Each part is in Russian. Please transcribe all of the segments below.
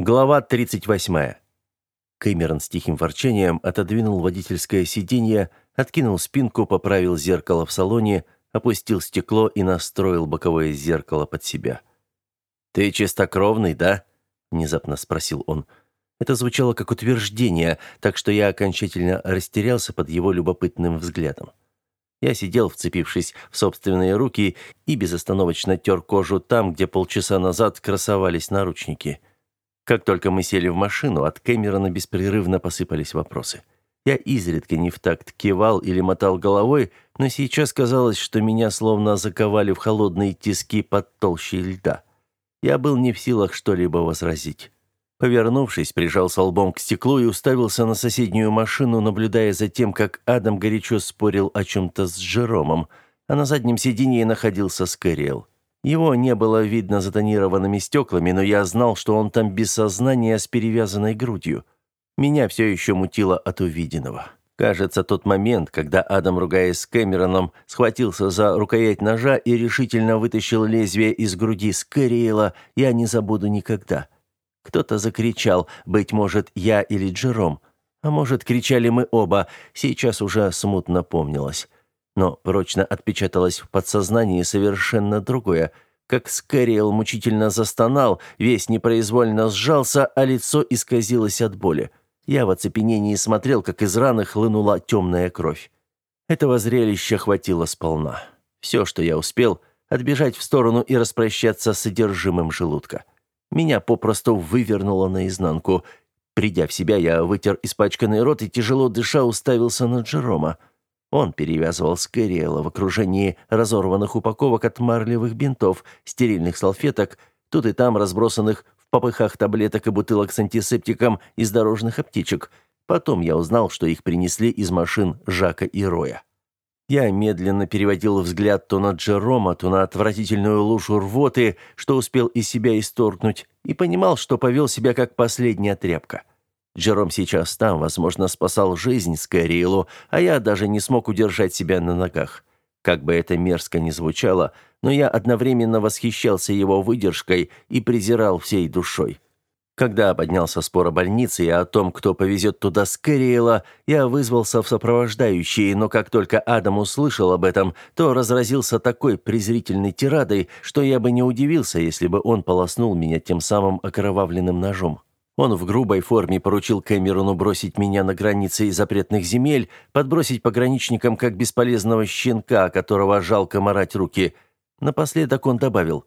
Глава 38. Кэмерон с тихим ворчанием отодвинул водительское сиденье, откинул спинку, поправил зеркало в салоне, опустил стекло и настроил боковое зеркало под себя. «Ты чистокровный, да?» – внезапно спросил он. Это звучало как утверждение, так что я окончательно растерялся под его любопытным взглядом. Я сидел, вцепившись в собственные руки, и безостановочно тер кожу там, где полчаса назад красовались наручники. Как только мы сели в машину, от Кэмерона беспрерывно посыпались вопросы. Я изредка не в такт кивал или мотал головой, но сейчас казалось, что меня словно заковали в холодные тиски под толщей льда. Я был не в силах что-либо возразить. Повернувшись, прижался лбом к стеклу и уставился на соседнюю машину, наблюдая за тем, как Адам горячо спорил о чем-то с Джеромом, а на заднем сиденье находился Скэриэл. Его не было видно за тонированными стеклами, но я знал, что он там без сознания с перевязанной грудью. Меня все еще мутило от увиденного. Кажется, тот момент, когда Адам, ругаясь с Кэмероном, схватился за рукоять ножа и решительно вытащил лезвие из груди Скэриэла, я не забуду никогда. — кто-то закричал, быть может, я или Джером. А может, кричали мы оба, сейчас уже смутно помнилось. Но прочно отпечаталось в подсознании совершенно другое. Как Скэриэл мучительно застонал, весь непроизвольно сжался, а лицо исказилось от боли. Я в оцепенении смотрел, как из раны хлынула темная кровь. Этого зрелища хватило сполна. Все, что я успел, отбежать в сторону и распрощаться с содержимым желудка. Меня попросту вывернуло наизнанку. Придя в себя, я вытер испачканный рот и, тяжело дыша, уставился на Джерома. Он перевязывал Скэриэла в окружении разорванных упаковок от марлевых бинтов, стерильных салфеток, тут и там разбросанных в попыхах таблеток и бутылок с антисептиком из дорожных аптечек. Потом я узнал, что их принесли из машин Жака и Роя. Я медленно переводил взгляд то на Джерома, то на отвратительную лужу рвоты, что успел из себя исторгнуть, и понимал, что повел себя как последняя тряпка. Джером сейчас там, возможно, спасал жизнь Скайрилу, а я даже не смог удержать себя на ногах. Как бы это мерзко ни звучало, но я одновременно восхищался его выдержкой и презирал всей душой. Когда поднялся спор о больнице и о том, кто повезет туда Скэриэла, я вызвался в сопровождающие, но как только Адам услышал об этом, то разразился такой презрительной тирадой, что я бы не удивился, если бы он полоснул меня тем самым окровавленным ножом. Он в грубой форме поручил Кэмерону бросить меня на границе запретных земель, подбросить пограничникам как бесполезного щенка, которого жалко марать руки. Напоследок он добавил,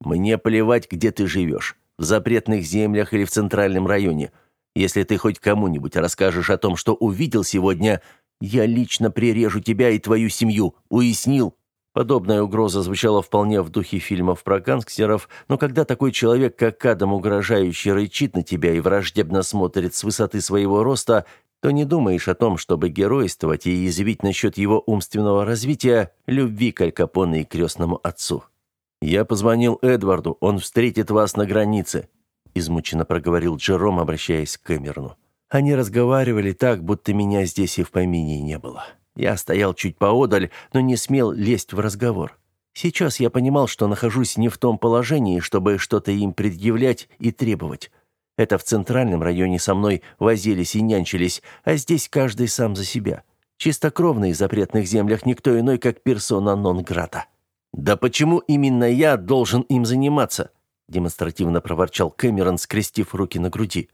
«Мне плевать, где ты живешь в запретных землях или в центральном районе. Если ты хоть кому-нибудь расскажешь о том, что увидел сегодня, я лично прирежу тебя и твою семью. Уяснил?» Подобная угроза звучала вполне в духе фильмов про гангстеров, но когда такой человек, как Адам, угрожающий рычит на тебя и враждебно смотрит с высоты своего роста, то не думаешь о том, чтобы геройствовать и язвить насчет его умственного развития, любви к Аль Капоне и крестному отцу. «Я позвонил Эдварду, он встретит вас на границе», измученно проговорил Джером, обращаясь к Кэмерону. Они разговаривали так, будто меня здесь и в помине не было. Я стоял чуть поодаль, но не смел лезть в разговор. Сейчас я понимал, что нахожусь не в том положении, чтобы что-то им предъявлять и требовать. Это в центральном районе со мной возились и нянчились, а здесь каждый сам за себя. Чистокровный в запретных землях никто иной, как персона нон-грата. «Да почему именно я должен им заниматься?» демонстративно проворчал Кэмерон, скрестив руки на груди.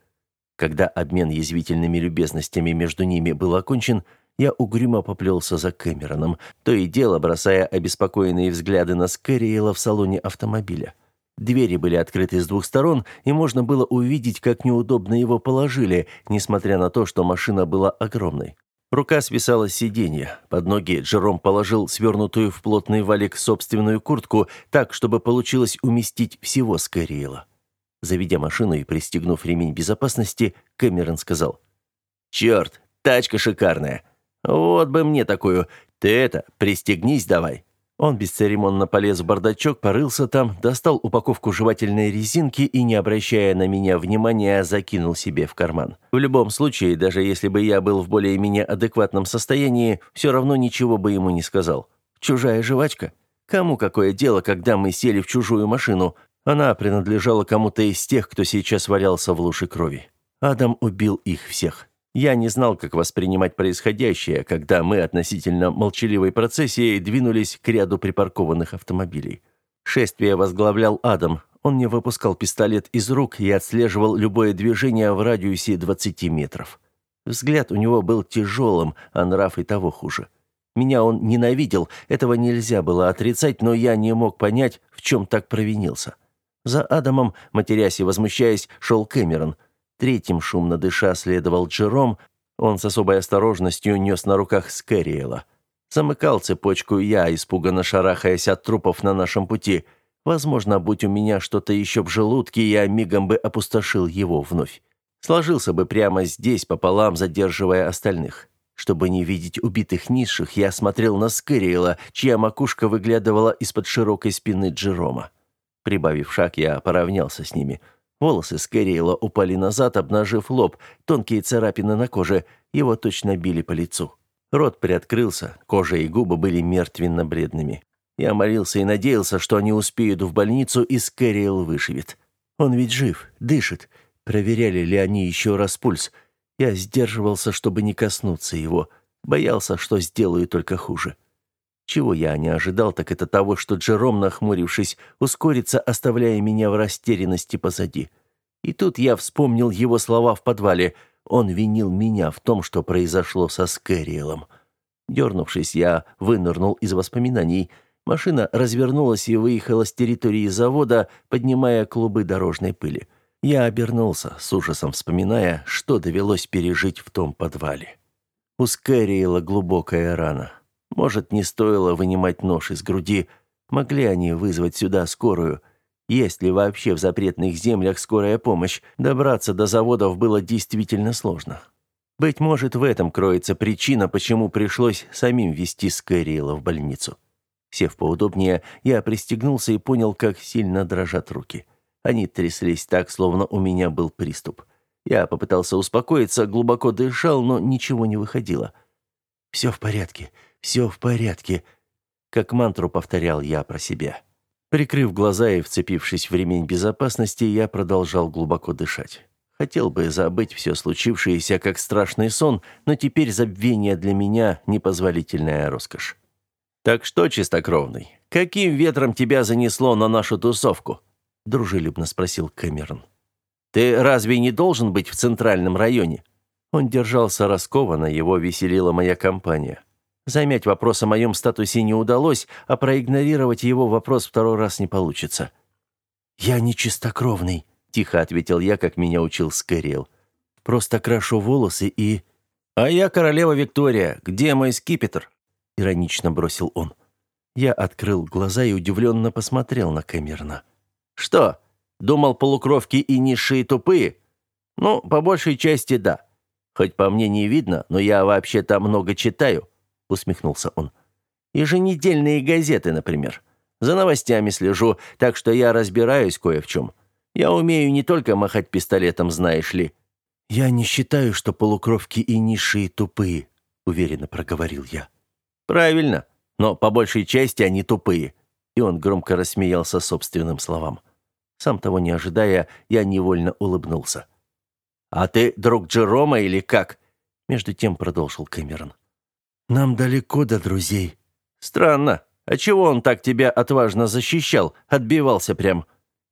Когда обмен язвительными любезностями между ними был окончен, я угрюмо поплелся за Кэмероном, то и дело бросая обеспокоенные взгляды на Скэриэла в салоне автомобиля. Двери были открыты с двух сторон, и можно было увидеть, как неудобно его положили, несмотря на то, что машина была огромной. Рука свисала с сиденья. Под ноги Джером положил свернутую в плотный валик собственную куртку, так, чтобы получилось уместить всего Скэриэла. Заведя машину и пристегнув ремень безопасности, Кэмерон сказал. «Черт, тачка шикарная. Вот бы мне такую. Ты это, пристегнись давай». Он бесцеремонно полез в бардачок, порылся там, достал упаковку жевательной резинки и, не обращая на меня внимания, закинул себе в карман. В любом случае, даже если бы я был в более-менее адекватном состоянии, все равно ничего бы ему не сказал. Чужая жвачка? Кому какое дело, когда мы сели в чужую машину? Она принадлежала кому-то из тех, кто сейчас валялся в луже крови. Адам убил их всех. Я не знал, как воспринимать происходящее, когда мы относительно молчаливой процессией двинулись к ряду припаркованных автомобилей. Шествие возглавлял Адам. Он не выпускал пистолет из рук и отслеживал любое движение в радиусе 20 метров. Взгляд у него был тяжелым, а нрав и того хуже. Меня он ненавидел, этого нельзя было отрицать, но я не мог понять, в чем так провинился. За Адамом, матерясь и возмущаясь, шел Кэмерон – Третьим, шумно дыша, следовал Джером. Он с особой осторожностью нес на руках Скэриэла. Замыкал цепочку я, испуганно шарахаясь от трупов на нашем пути. Возможно, будь у меня что-то еще в желудке, я мигом бы опустошил его вновь. Сложился бы прямо здесь, пополам, задерживая остальных. Чтобы не видеть убитых низших, я смотрел на Скэриэла, чья макушка выглядывала из-под широкой спины Джерома. Прибавив шаг, я поравнялся с ними – Волосы Скэриэла упали назад, обнажив лоб, тонкие царапины на коже, его точно били по лицу. Рот приоткрылся, кожа и губы были мертвенно-бледными. Я молился и надеялся, что они успеют в больницу, и Скэриэл выживет. Он ведь жив, дышит. Проверяли ли они еще раз пульс? Я сдерживался, чтобы не коснуться его. Боялся, что сделаю только хуже. Чего я не ожидал, так это того, что Джером, нахмурившись, ускорится, оставляя меня в растерянности позади. И тут я вспомнил его слова в подвале. Он винил меня в том, что произошло со Скэриэлом. Дернувшись, я вынырнул из воспоминаний. Машина развернулась и выехала с территории завода, поднимая клубы дорожной пыли. Я обернулся, с ужасом вспоминая, что довелось пережить в том подвале. У Скэриэла глубокая рана. Может, не стоило вынимать нож из груди. Могли они вызвать сюда скорую? Есть ли вообще в запретных землях скорая помощь? Добраться до заводов было действительно сложно. Быть может, в этом кроется причина, почему пришлось самим везти Скэриэла в больницу. Сев поудобнее, я пристегнулся и понял, как сильно дрожат руки. Они тряслись так, словно у меня был приступ. Я попытался успокоиться, глубоко дышал, но ничего не выходило. «Все в порядке. Все в порядке», — как мантру повторял я про себя. Прикрыв глаза и вцепившись в ремень безопасности, я продолжал глубоко дышать. Хотел бы забыть все случившееся как страшный сон, но теперь забвение для меня непозволительная роскошь. Так что, чистокровный, каким ветром тебя занесло на нашу тусовку? дружелюбно спросил Кэмерон. Ты разве не должен быть в центральном районе? Он держался раскованно, его веселила моя компания. Замять вопрос о моем статусе не удалось, а проигнорировать его вопрос второй раз не получится. «Я не чистокровный», — тихо ответил я, как меня учил Скэриэл. «Просто крашу волосы и...» «А я королева Виктория. Где мой скипетр?» — иронично бросил он. Я открыл глаза и удивленно посмотрел на Кэмерона. «Что, думал, полукровки и низшие тупые?» «Ну, по большей части да. Хоть по мне не видно, но я вообще-то много читаю усмехнулся он. Еженедельные газеты, например. За новостями слежу, так что я разбираюсь кое в чем. Я умею не только махать пистолетом, знаешь ли. Я не считаю, что полукровки и низшие тупые, уверенно проговорил я. Правильно, но по большей части они тупые. И он громко рассмеялся собственным словам. Сам того не ожидая, я невольно улыбнулся. «А ты друг Джерома или как?» Между тем продолжил Кэмерон. Нам далеко до друзей. Странно. А чего он так тебя отважно защищал, отбивался прям?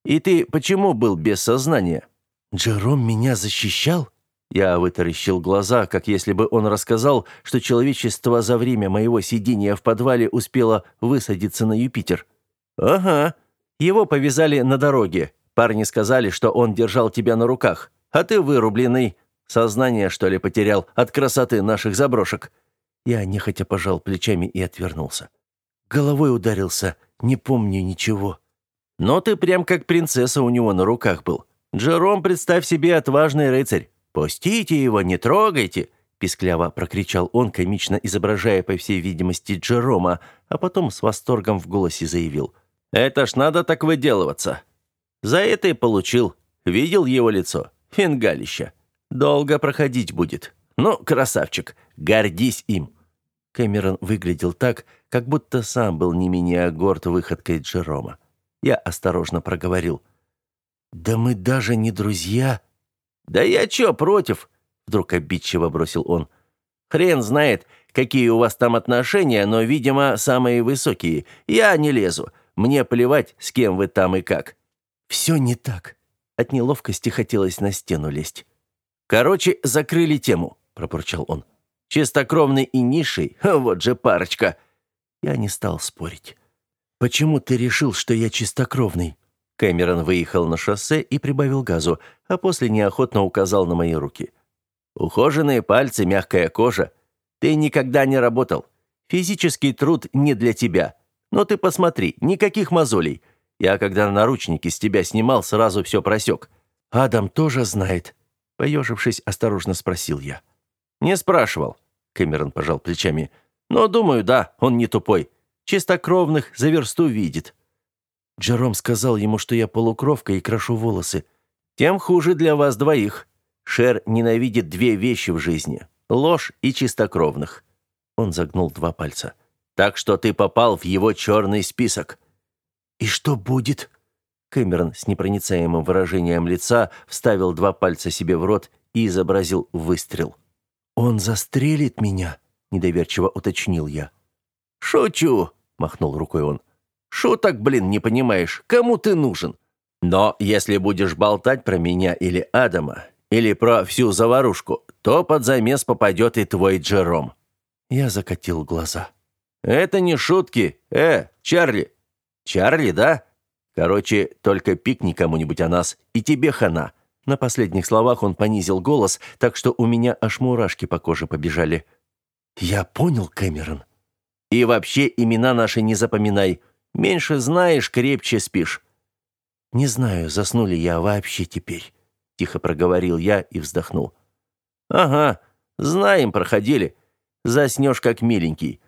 И ты почему был без сознания? Джером меня защищал? Я вытаращил глаза, как если бы он рассказал, что человечество за время моего сидения в подвале успело высадиться на Юпитер. Ага. Его повязали на дороге. Парни сказали, что он держал тебя на руках, а ты вырубленный. Сознание, что ли, потерял от красоты наших заброшек. Я нехотя пожал плечами и отвернулся. Головой ударился, не помню ничего. Но ты прям как принцесса у него на руках был. Джером, представь себе, отважный рыцарь. Пустите его, не трогайте, пискляво прокричал он, комично изображая, по всей видимости, Джерома, а потом с восторгом в голосе заявил: "Это ж надо так выделываться. За это и получил. Видел его лицо? Фингалище. Долго проходить будет. Ну, красавчик, гордись им. Кэмерон выглядел так, как будто сам был не менее горд выходкой Джерома. Я осторожно проговорил. «Да мы даже не друзья». «Да я чё, против?» Вдруг обидчиво бросил он. «Хрен знает, какие у вас там отношения, но, видимо, самые высокие. Я не лезу. Мне плевать, с кем вы там и как». «Все не так». От неловкости хотелось на стену лезть. «Короче, закрыли тему», — пробурчал он. «Чистокровный и низший, вот же парочка». Я не стал спорить. «Почему ты решил, что я чистокровный?» Кэмерон выехал на шоссе и прибавил газу, а после неохотно указал на мои руки. «Ухоженные пальцы, мягкая кожа. Ты никогда не работал. Физический труд не для тебя. Но ты посмотри, никаких мозолей. Я, когда наручники с тебя снимал, сразу все просек. Адам тоже знает». Поежившись, осторожно спросил я. «Не спрашивал», — Кэмерон пожал плечами. «Но, думаю, да, он не тупой. Чистокровных за версту видит». Джером сказал ему, что я полукровка и крашу волосы. «Тем хуже для вас двоих. Шер ненавидит две вещи в жизни — ложь и чистокровных». Он загнул два пальца. «Так что ты попал в его черный список». «И что будет?» Кэмерон с непроницаемым выражением лица вставил два пальца себе в рот и изобразил выстрел. «Он застрелит меня?» — недоверчиво уточнил я. «Шучу!» — махнул рукой он. «Шуток, блин, не понимаешь. Кому ты нужен? Но если будешь болтать про меня или Адама, или про всю заварушку, то под замес попадет и твой Джером». Я закатил глаза. «Это не шутки. Э, Чарли!» «Чарли, да? Короче, только пикни кому-нибудь о нас, и тебе хана». На последних словах он понизил голос, так что у меня аж мурашки по коже побежали. «Я понял, Кэмерон». «И вообще имена наши не запоминай. Меньше знаешь, крепче спишь». «Не знаю, засну ли я вообще теперь», — тихо проговорил я и вздохнул. «Ага, знаем, проходили. Заснешь как миленький.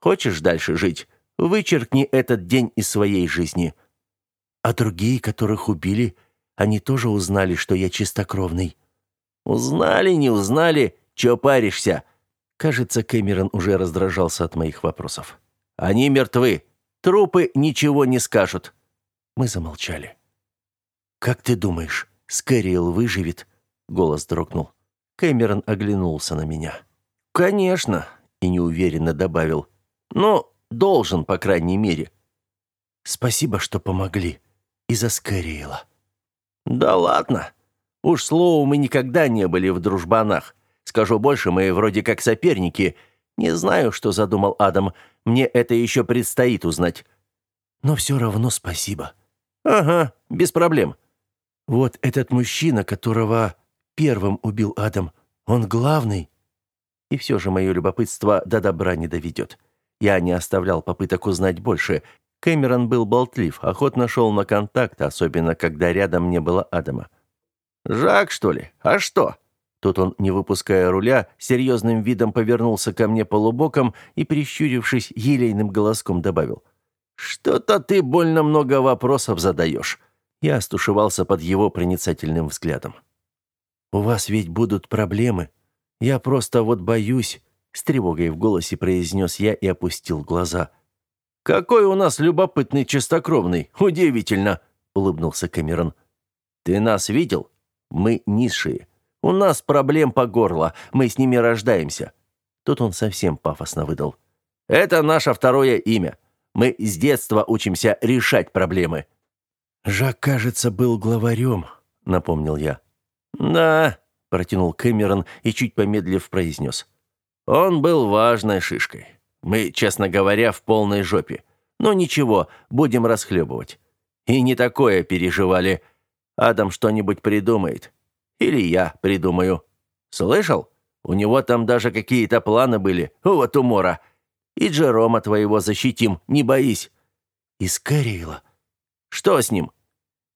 Хочешь дальше жить? Вычеркни этот день из своей жизни». «А другие, которых убили, они тоже узнали, что я чистокровный?» «Узнали, не узнали, чё паришься?» Кажется, Кэмерон уже раздражался от моих вопросов. «Они мертвы. Трупы ничего не скажут». Мы замолчали. «Как ты думаешь, Скэриэл выживет?» Голос дрогнул. Кэмерон оглянулся на меня. «Конечно», — и неуверенно добавил. «Ну, должен, по крайней мере». «Спасибо, что помогли. Из-за Скэриэла». «Да ладно. Уж слово мы никогда не были в дружбанах. Скажу больше, мы вроде как соперники. Не знаю, что задумал Адам. Мне это еще предстоит узнать. Но все равно спасибо. Ага, без проблем. Вот этот мужчина, которого первым убил Адам, он главный. И все же мое любопытство до добра не доведет. Я не оставлял попыток узнать больше. Кэмерон был болтлив, охотно шел на контакт, особенно когда рядом не было Адама. «Жак, что ли? А что?» Тут он, не выпуская руля, серьезным видом повернулся ко мне полубоком и, прищурившись, елейным голоском добавил. «Что-то ты больно много вопросов задаешь». Я стушевался под его проницательным взглядом. «У вас ведь будут проблемы. Я просто вот боюсь», — с тревогой в голосе произнес я и опустил глаза. «Какой у нас любопытный чистокровный! Удивительно!» — улыбнулся Камерон. «Ты нас видел? Мы низшие. У нас проблем по горло, мы с ними рождаемся». Тут он совсем пафосно выдал. «Это наше второе имя. Мы с детства учимся решать проблемы». «Жак, кажется, был главарем», — напомнил я. «Да», — протянул Кэмерон и, чуть помедлив, произнес. «Он был важной шишкой. Мы, честно говоря, в полной жопе. Но ничего, будем расхлебывать. И не такое переживали. Адам что-нибудь придумает. Или я придумаю. Слышал? У него там даже какие-то планы были. Вот умора. И Джерома твоего защитим, не боись. И Скэрилла. Что с ним?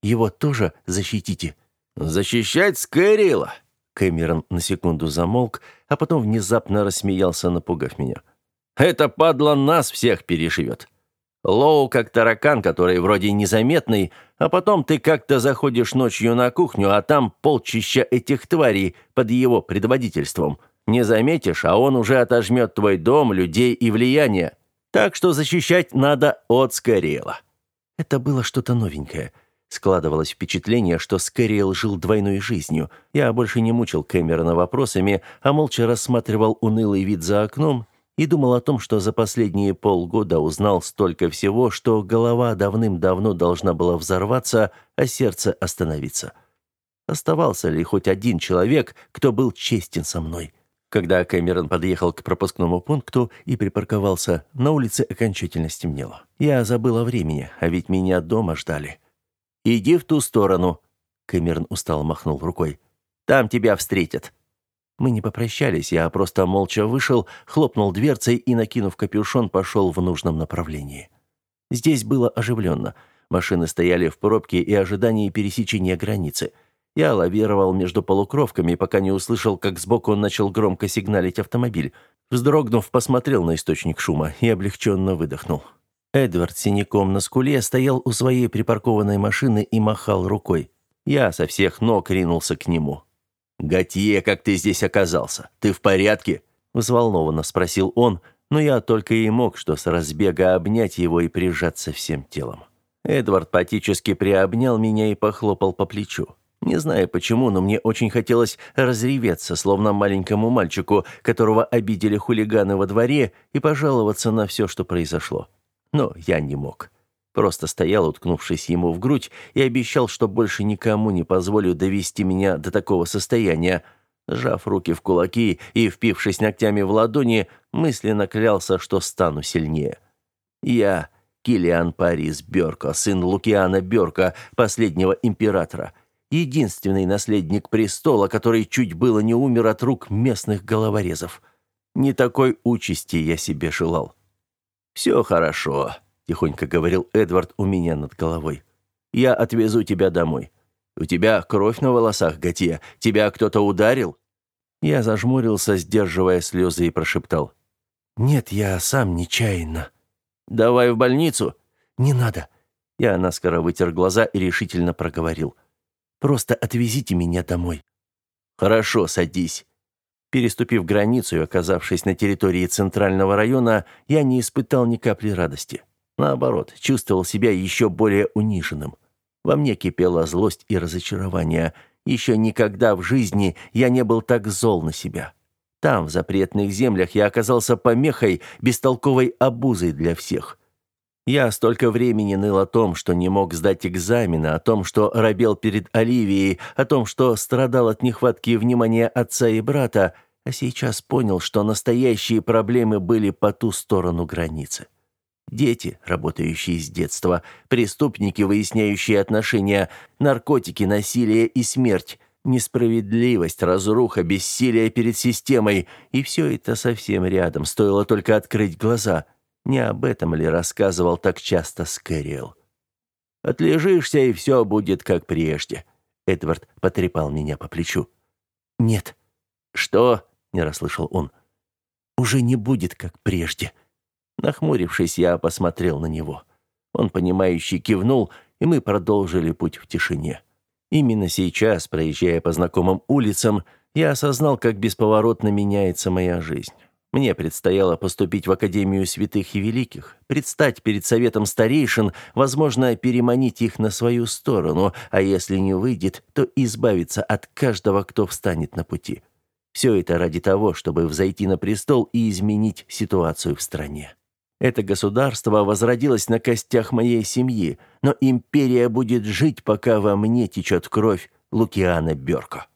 Его тоже защитите. Защищать Скэрилла? Кэмерон на секунду замолк, а потом внезапно рассмеялся, напугав меня. «Это падла нас всех переживет. Лоу как таракан, который вроде незаметный, а потом ты как-то заходишь ночью на кухню, а там полчища этих тварей под его предводительством. Не заметишь, а он уже отожмет твой дом, людей и влияние. Так что защищать надо от Скорела. Это было что-то новенькое. Складывалось впечатление, что Скэриэл жил двойной жизнью. Я больше не мучил Кэмерона вопросами, а молча рассматривал унылый вид за окном и думал о том, что за последние полгода узнал столько всего, что голова давным-давно должна была взорваться, а сердце остановиться. Оставался ли хоть один человек, кто был честен со мной? Когда Кэмерон подъехал к пропускному пункту и припарковался, на улице окончательно стемнело. Я забыл о времени, а ведь меня дома ждали. «Иди в ту сторону», — Кэмерон устало махнул рукой. «Там тебя встретят». Мы не попрощались, я просто молча вышел, хлопнул дверцей и, накинув капюшон, пошел в нужном направлении. Здесь было оживленно. Машины стояли в пробке и ожидании пересечения границы. Я лавировал между полукровками, пока не услышал, как сбоку он начал громко сигналить автомобиль. Вздрогнув, посмотрел на источник шума и облегченно выдохнул. Эдвард синяком на скуле стоял у своей припаркованной машины и махал рукой. Я со всех ног ринулся к нему. «Готье, как ты здесь оказался? Ты в порядке?» Взволнованно спросил он, но я только и мог, что с разбега обнять его и прижаться всем телом. Эдвард патически приобнял меня и похлопал по плечу. Не знаю почему, но мне очень хотелось разреветься, словно маленькому мальчику, которого обидели хулиганы во дворе, и пожаловаться на все, что произошло. Но я не мог. Просто стоял, уткнувшись ему в грудь, и обещал, что больше никому не позволю довести меня до такого состояния. Сжав руки в кулаки и впившись ногтями в ладони, мысленно клялся, что стану сильнее. Я Килиан Парис Бёрко, сын Лукиана Бёрка, последнего императора, единственный наследник престола, который чуть было не умер от рук местных головорезов. Не такой участи я себе желал. «Все хорошо», тихонько говорил Эдвард у меня над головой. Я отвезу тебя домой. У тебя кровь на волосах, Готье. Тебя кто-то ударил? Я зажмурился, сдерживая слезы, и прошептал: "Нет, я сам нечаянно. Давай в больницу. Не надо". Я наскоро вытер глаза и решительно проговорил: "Просто отвезите меня домой". Хорошо, садись. Переступив границу и оказавшись на территории центрального района, я не испытал ни капли радости. Наоборот, чувствовал себя еще более униженным. Во мне кипела злость и разочарование. Еще никогда в жизни я не был так зол на себя. Там, в запретных землях, я оказался помехой, бестолковой обузой для всех. Я столько времени ныл о том, что не мог сдать экзамены, о том, что робел перед Оливией, о том, что страдал от нехватки внимания отца и брата, а сейчас понял, что настоящие проблемы были по ту сторону границы. Дети, работающие с детства, преступники, выясняющие отношения, наркотики, насилие и смерть, несправедливость, разруха, бессилие перед системой. И все это совсем рядом, стоило только открыть глаза. Не об этом ли рассказывал так часто Скэриэл? «Отлежишься, и все будет как прежде», — Эдвард потрепал меня по плечу. «Нет». «Что?» — не расслышал он. «Уже не будет как прежде», Нахмурившись, я посмотрел на него. Он, понимающе кивнул, и мы продолжили путь в тишине. Именно сейчас, проезжая по знакомым улицам, я осознал, как бесповоротно меняется моя жизнь. Мне предстояло поступить в Академию Святых и Великих, предстать перед Советом Старейшин, возможно, переманить их на свою сторону, а если не выйдет, то избавиться от каждого, кто встанет на пути. Все это ради того, чтобы взойти на престол и изменить ситуацию в стране. Это государство возродилось на костях моей семьи, но империя будет жить, пока во мне течет кровь Лукиана Бёрко.